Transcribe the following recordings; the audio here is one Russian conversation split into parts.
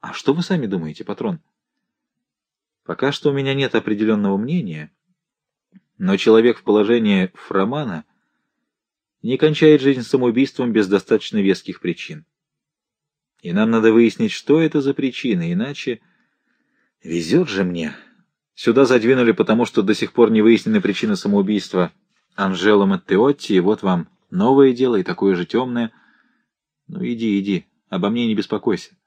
А что вы сами думаете, патрон? Пока что у меня нет определенного мнения, но человек в положении Фромана не кончает жизнь самоубийством без достаточно веских причин. И нам надо выяснить, что это за причины, иначе... Везет же мне. Сюда задвинули, потому что до сих пор не выяснены причины самоубийства Анжело Маттеотти, и вот вам новое дело и такое же темное. Ну, иди, иди, обо мне не беспокойся.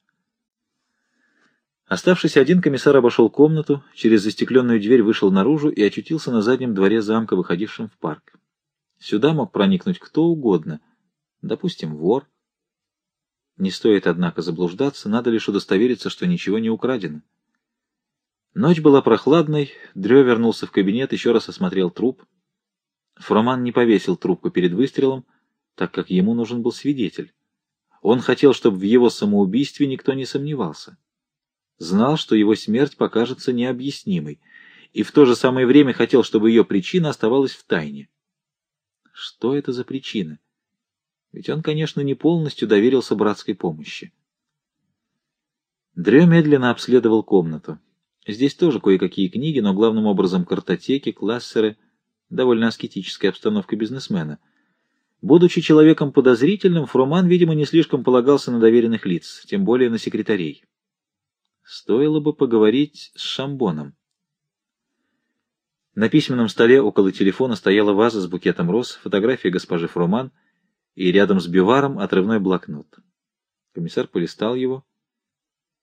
Оставшись один, комиссар обошел комнату, через застекленную дверь вышел наружу и очутился на заднем дворе замка, выходившем в парк. Сюда мог проникнуть кто угодно, допустим, вор. Не стоит, однако, заблуждаться, надо лишь удостовериться, что ничего не украдено. Ночь была прохладной, Дрё вернулся в кабинет, еще раз осмотрел труп. Фроман не повесил трубку перед выстрелом, так как ему нужен был свидетель. Он хотел, чтобы в его самоубийстве никто не сомневался знал, что его смерть покажется необъяснимой, и в то же самое время хотел, чтобы ее причина оставалась в тайне. Что это за причина? Ведь он, конечно, не полностью доверился братской помощи. Дрё медленно обследовал комнату. Здесь тоже кое-какие книги, но главным образом картотеки, классеры, довольно аскетическая обстановка бизнесмена. Будучи человеком подозрительным, Фроман, видимо, не слишком полагался на доверенных лиц, тем более на секретарей. Стоило бы поговорить с Шамбоном. На письменном столе около телефона стояла ваза с букетом роз, фотография госпожи Фроман и рядом с биваром отрывной блокнот. Комиссар полистал его.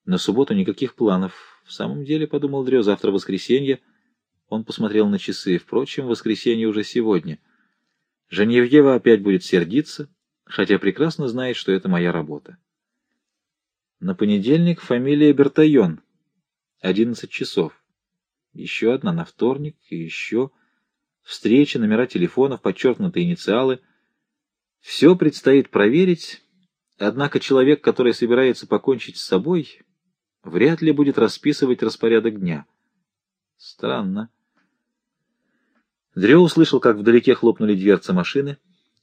На субботу никаких планов. В самом деле, подумал Дрё, завтра воскресенье. Он посмотрел на часы. Впрочем, воскресенье уже сегодня. Женевьева опять будет сердиться, хотя прекрасно знает, что это моя работа. На понедельник фамилия Бертайон. Одиннадцать часов. Еще одна на вторник и еще. Встречи, номера телефонов, подчеркнутые инициалы. Все предстоит проверить, однако человек, который собирается покончить с собой, вряд ли будет расписывать распорядок дня. Странно. Дрё услышал, как вдалеке хлопнули дверцы машины.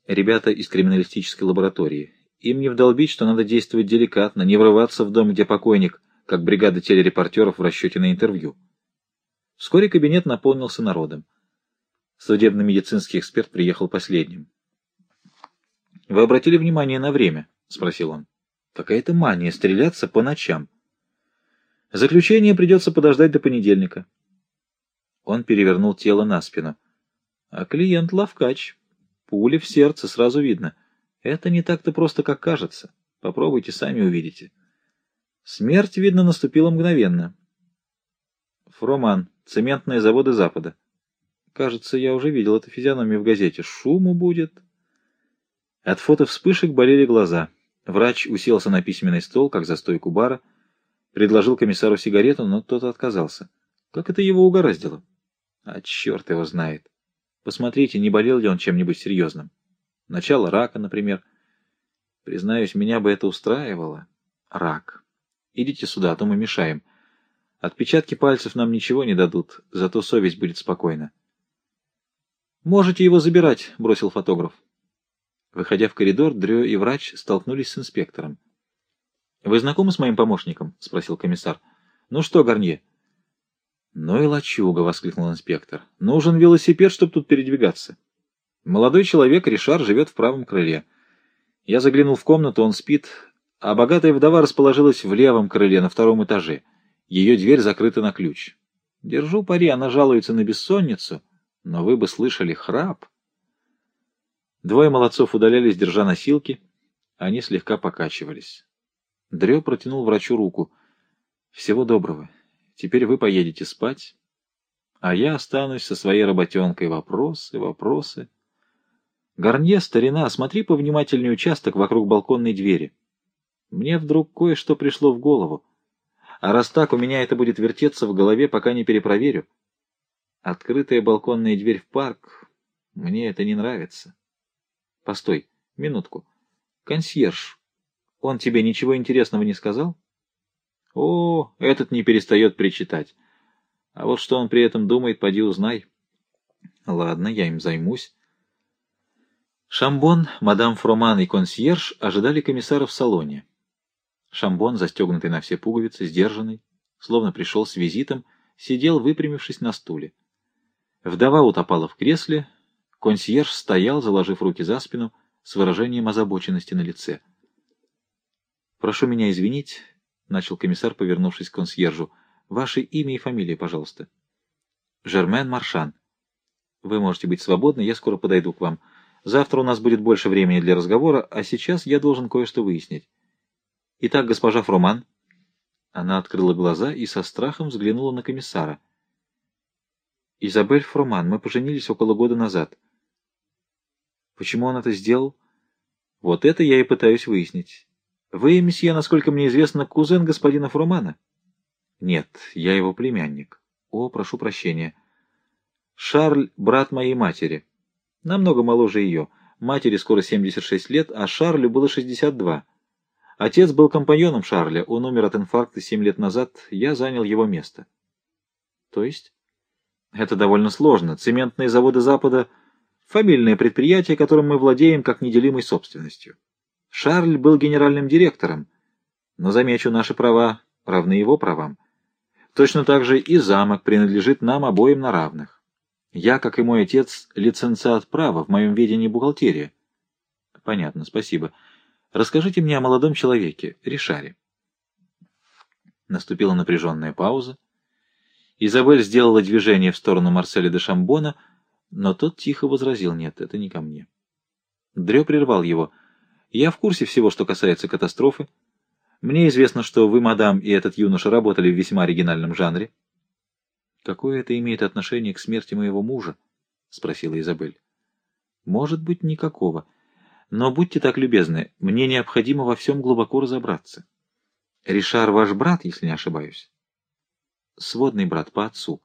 Ребята из криминалистической лаборатории. Им не вдолбить, что надо действовать деликатно, не врываться в дом, где покойник, как бригада телерепортеров в расчете на интервью. Вскоре кабинет наполнился народом. Судебно-медицинский эксперт приехал последним. «Вы обратили внимание на время?» — спросил он. «Какая-то мания стреляться по ночам. Заключение придется подождать до понедельника». Он перевернул тело на спину. «А клиент ловкач. Пули в сердце, сразу видно». Это не так-то просто, как кажется. Попробуйте, сами увидите. Смерть, видно, наступила мгновенно. Фроман. Цементные заводы Запада. Кажется, я уже видел эту физиономию в газете. Шуму будет. От фото вспышек болели глаза. Врач уселся на письменный стол, как за стойку бара, предложил комиссару сигарету, но тот отказался. Как это его угораздило? А черт его знает. Посмотрите, не болел ли он чем-нибудь серьезным. Начало рака, например. Признаюсь, меня бы это устраивало. Рак. Идите сюда, а то мы мешаем. Отпечатки пальцев нам ничего не дадут, зато совесть будет спокойна. «Можете его забирать», — бросил фотограф. Выходя в коридор, Дрё и врач столкнулись с инспектором. «Вы знакомы с моим помощником?» — спросил комиссар. «Ну что, Гарнье?» «Ну и лачуга!» — воскликнул инспектор. «Нужен велосипед, чтобы тут передвигаться». Молодой человек, Ришар, живет в правом крыле. Я заглянул в комнату, он спит, а богатая вдова расположилась в левом крыле, на втором этаже. Ее дверь закрыта на ключ. Держу пари, она жалуется на бессонницу, но вы бы слышали храп. Двое молодцов удалялись, держа носилки. Они слегка покачивались. Дрё протянул врачу руку. «Всего доброго. Теперь вы поедете спать, а я останусь со своей работенкой. Вопросы, вопросы». Гарнье, старина, осмотри повнимательнее участок вокруг балконной двери. Мне вдруг кое-что пришло в голову. А раз так, у меня это будет вертеться в голове, пока не перепроверю. Открытая балконная дверь в парк, мне это не нравится. Постой, минутку. Консьерж, он тебе ничего интересного не сказал? О, этот не перестает причитать. А вот что он при этом думает, поди узнай. Ладно, я им займусь. Шамбон, мадам Фроман и консьерж ожидали комиссара в салоне. Шамбон, застегнутый на все пуговицы, сдержанный, словно пришел с визитом, сидел, выпрямившись на стуле. Вдова утопала в кресле, консьерж стоял, заложив руки за спину, с выражением озабоченности на лице. «Прошу меня извинить», — начал комиссар, повернувшись к консьержу, — «ваше имя и фамилия, пожалуйста». «Жермен Маршан». «Вы можете быть свободны, я скоро подойду к вам. Завтра у нас будет больше времени для разговора, а сейчас я должен кое-что выяснить. Итак, госпожа Фроман...» Она открыла глаза и со страхом взглянула на комиссара. «Изабель Фроман, мы поженились около года назад». Почему он это сделал? Вот это я и пытаюсь выяснить. Вы, месье, насколько мне известно, кузен господина Фрумана? Нет, я его племянник. О, прошу прощения. Шарль — брат моей матери. Намного моложе ее. Матери скоро 76 лет, а Шарлю было 62. Отец был компаньоном Шарля, он умер от инфаркта 7 лет назад, я занял его место. То есть? Это довольно сложно. Цементные заводы Запада — Фамильное предприятие, которым мы владеем как неделимой собственностью. Шарль был генеральным директором, но, замечу, наши права равны его правам. Точно так же и замок принадлежит нам обоим на равных. Я, как и мой отец, лиценциат права, в моем ведении бухгалтерия. Понятно, спасибо. Расскажите мне о молодом человеке, Ришаре. Наступила напряженная пауза. Изабель сделала движение в сторону Марселя де Шамбона — но тот тихо возразил, нет, это не ко мне. Дрё прервал его. Я в курсе всего, что касается катастрофы. Мне известно, что вы, мадам, и этот юноша работали в весьма оригинальном жанре. Какое это имеет отношение к смерти моего мужа? — спросила Изабель. Может быть, никакого. Но будьте так любезны, мне необходимо во всем глубоко разобраться. Ришар ваш брат, если не ошибаюсь? Сводный брат по отцу.